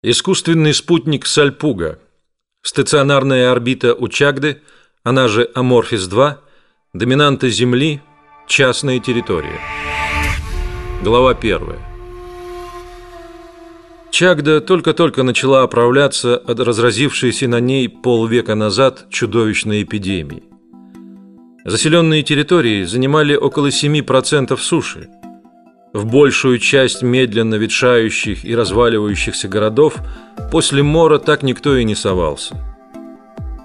Искусственный спутник Сальпуга. Стационарная орбита Учагды, она же Аморфис-2, доминанта Земли, частная территория. Глава первая. Чагда только-только начала оправляться от разразившейся на ней полвека назад чудовищной эпидемии. Заселенные территории занимали около 7% суши, в большую часть медленно ветшающих и разваливающихся городов после мора так никто и не совался.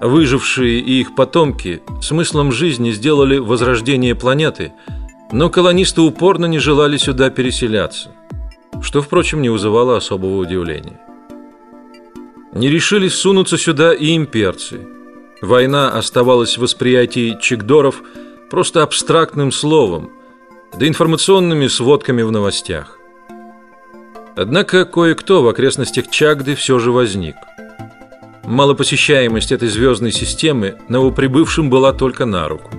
Выжившие и их потомки смыслом жизни сделали возрождение планеты, но колонисты упорно не желали сюда переселяться, что, впрочем, не вызывало особого удивления. Не решились сунуться сюда и имперцы. Война оставалась в восприятии чекдоров просто абстрактным словом – да информационными сводками в новостях. Однако кое-кто в окрестностях Чагды все же возник. Малопосещаемость этой звездной системы новоприбывшим была только на руку.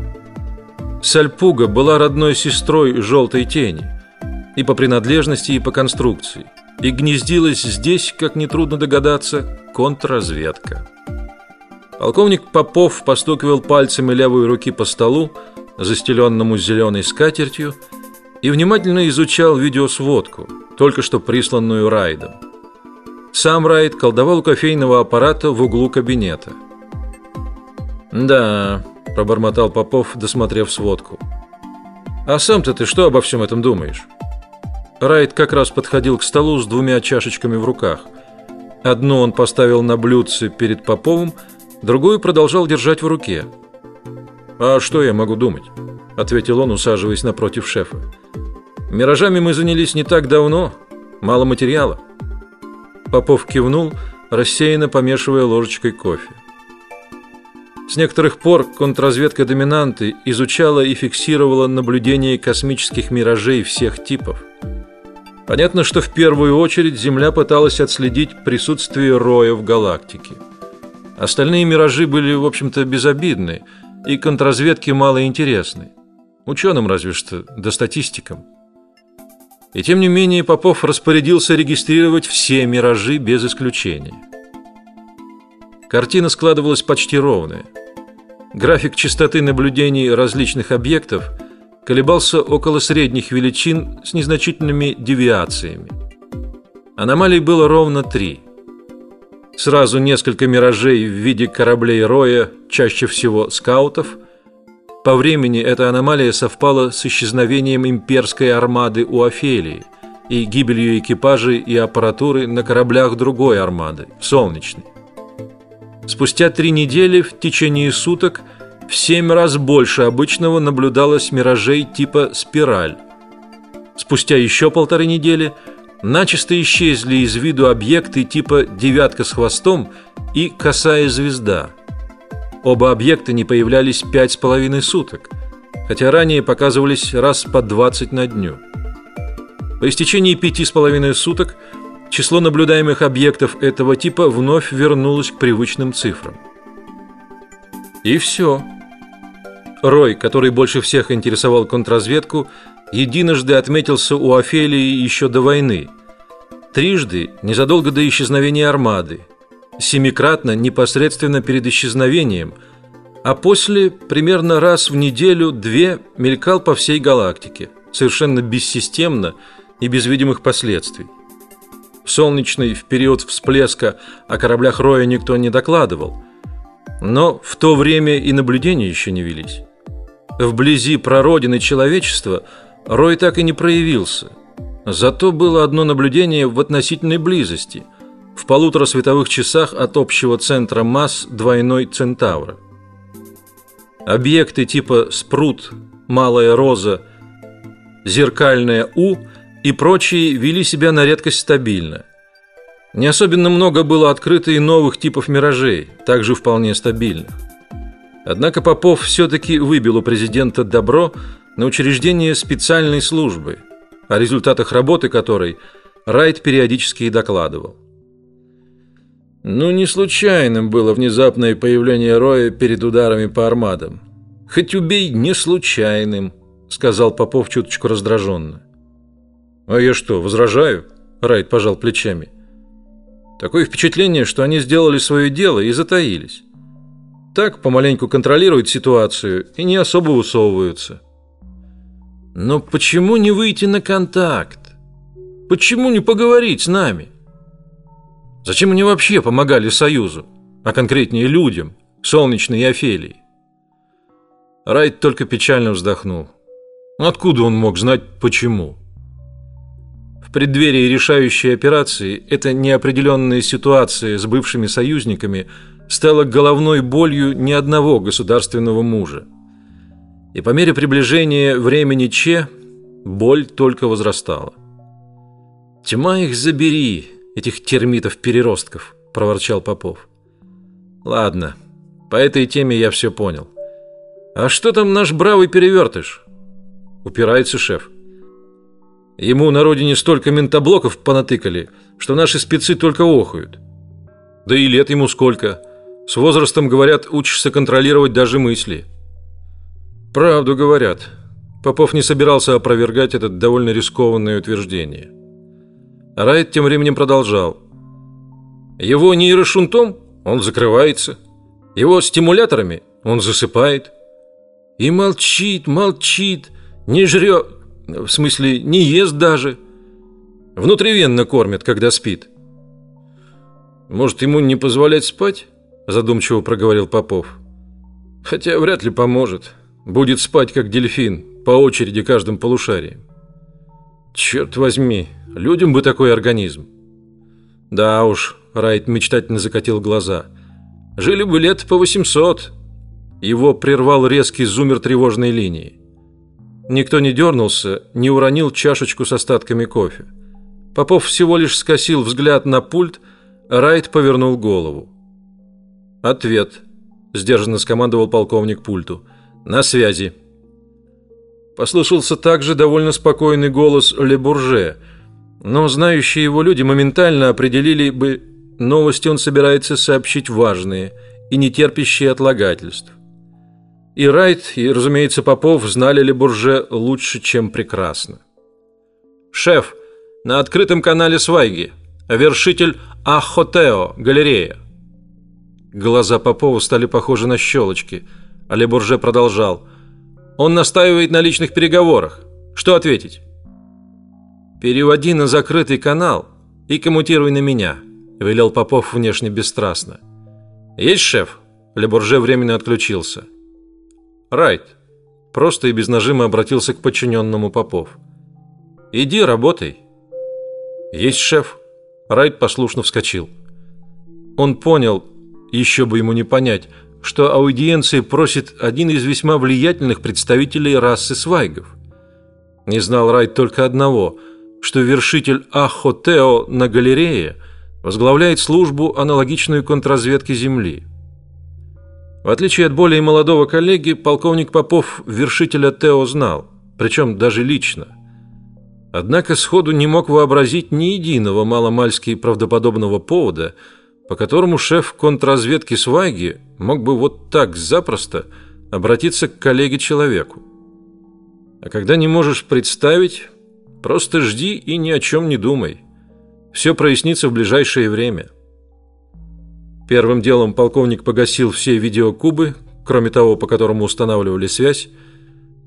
Сальпуга была родной сестрой желтой тени и по принадлежности, и по конструкции, и гнездилась здесь, как нетрудно догадаться, контрразведка. Полковник Попов постукивал пальцами левой руки по столу, застеленному зеленой скатертью, и внимательно изучал видеосводку, только что присланную Райдом. Сам Райд колдовал у кофейного аппарата в углу кабинета. «Да», – пробормотал Попов, досмотрев сводку. «А сам-то ты что обо всем этом думаешь?» Райд как раз подходил к столу с двумя чашечками в руках. Одну он поставил на блюдце перед Поповым, другую продолжал держать в руке – а что я могу думать? ответил он, усаживаясь напротив шефа. Миражами мы занялись не так давно, мало материала. Попов кивнул, рассеянно помешивая ложечкой кофе. С некоторых пор контрразведка доминанты изучала и фиксировала наблюдения космических миражей всех типов. Понятно, что в первую очередь Земля пыталась отследить присутствие роя в галактике. Остальные миражи были, в общем-то, безобидны и контрразведке мало интересны. Ученым разве что, да статистикам. И тем не менее Попов распорядился регистрировать все миражи без исключения. Картина складывалась почти ровная. График частоты наблюдений различных объектов колебался около средних величин с незначительными девиациями. Аномалий было ровно три. Сразу несколько миражей в виде кораблей Роя, чаще всего скаутов. По времени эта аномалия совпала с исчезновением имперской армады у Офелии и гибелью экипажей и аппаратуры на кораблях другой армады, Солнечной. Спустя три недели в течение суток в семь раз больше обычного наблюдалось миражей типа спираль. Спустя еще полторы недели – начисто исчезли из виду объекты типа девятка с хвостом и косая звезда. Оба объекта не появлялись пять с половиной суток, хотя ранее показывались раз по 20 на дню. По истечении пяти с половиной суток число наблюдаемых объектов этого типа вновь вернулось к привычным цифрам. И все. Рой, который больше всех интересовал контрразведку, единожды отметился у Офелии еще до войны, трижды незадолго до исчезновения армады, семикратно непосредственно перед исчезновением, а после примерно раз в неделю-две мелькал по всей галактике, совершенно бессистемно и без видимых последствий. Солнечный в период всплеска о кораблях Роя никто не докладывал, но в то время и наблюдения еще не велись. Вблизи прародины человечества – Рой так и не проявился. Зато было одно наблюдение в относительной близости, в полутора световых часах от общего центра масс двойной Центавра. Объекты типа Спрут, Малая Роза, Зеркальная У и прочие вели себя на редкость стабильно. Не особенно много было открыто и новых типов миражей, также вполне стабильных. Однако Попов все-таки выбил у президента добро на учреждение специальной службы, о результатах работы которой Райт периодически и докладывал. Ну, не случайным было внезапное появление Роя перед ударами по армадам. Хоть убей, не случайным, сказал Попов чуточку раздраженно. А я что, возражаю? Райт пожал плечами. Такое впечатление, что они сделали свое дело и затаились. Так помаленьку контролируют ситуацию и не особо высовываются. Но почему не выйти на контакт? Почему не поговорить с нами? Зачем они вообще помогали Союзу, а конкретнее людям, Солнечной и Офелии? Райт только печально вздохнул. Откуда он мог знать почему? В преддверии решающей операции эта неопределенная ситуация с бывшими союзниками стала головной болью ни одного государственного мужа. И по мере приближения времени Че боль только возрастала. Тьма их забери, этих термитов-переростков, проворчал Попов. Ладно, по этой теме я все понял. А что там наш бравый перевертыш? Упирается шеф. Ему на родине столько ментоблоков понатыкали, что наши спецы только охают. Да и лет ему сколько. С возрастом, говорят, учишься контролировать даже мысли. Правду говорят. Попов не собирался опровергать это довольно рискованное утверждение. Райт тем временем продолжал. Его нейрошунтом он закрывается, его стимуляторами он засыпает. И молчит, молчит, не жрет, в смысле не ест даже. Внутривенно кормят, когда спит. Может, ему не позволять спать? Задумчиво проговорил Попов. Хотя вряд ли поможет. Будет спать как дельфин, по очереди каждым полушарием. Черт возьми, людям бы такой организм. Да уж, Райт мечтательно закатил глаза. Жили бы лет по 800. Его прервал резкий зумер тревожной линии. Никто не дернулся, не уронил чашечку с остатками кофе. Попов всего лишь скосил взгляд на пульт, Райт повернул голову. Ответ, сдержанно скомандовал полковник пульту. На связи. Послышался также довольно спокойный голос Ле Бурже, но знающие его люди моментально определили бы, новости он собирается сообщить важные и не терпящие отлагательств. И Райт, и, разумеется, Попов знали Ле Бурже лучше, чем прекрасно. Шеф, на открытом канале Свайги, вершитель Ахотео, галерея. Глаза Попова стали похожи на щелочки, а Ле Бурже продолжал. Он настаивает на личных переговорах. Что ответить? Переводи на закрытый канал и коммутируй на меня, велел Попов внешне бесстрастно. Есть шеф? Лебурже временно отключился. Райт. Просто и без нажима обратился к подчиненному Попов. Иди работай. Есть шеф. Райт послушно вскочил. Он понял, еще бы ему не понять, что аудиенции просит один из весьма влиятельных представителей расы свайгов. Не знал Райт только одного, что вершитель Ахотео на галерее возглавляет службу аналогичную контрразведке Земли. В отличие от более молодого коллеги, полковник Попов вершителя Тео знал, причем даже лично. Однако сходу не мог вообразить ни единого маломальски правдоподобного повода, по которому шеф контрразведки Свайги мог бы вот так запросто обратиться к коллеге-человеку. А когда не можешь представить, просто жди и ни о чем не думай. Все прояснится в ближайшее время. Первым делом полковник погасил все видеокубы, кроме того, по которому устанавливали связь.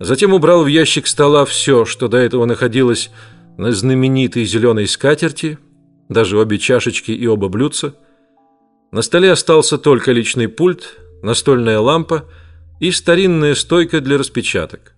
Затем убрал в ящик стола все, что до этого находилось на знаменитой зеленой скатерти, даже обе чашечки и оба блюдца – на столе остался только личный пульт, настольная лампа и старинная стойка для распечаток.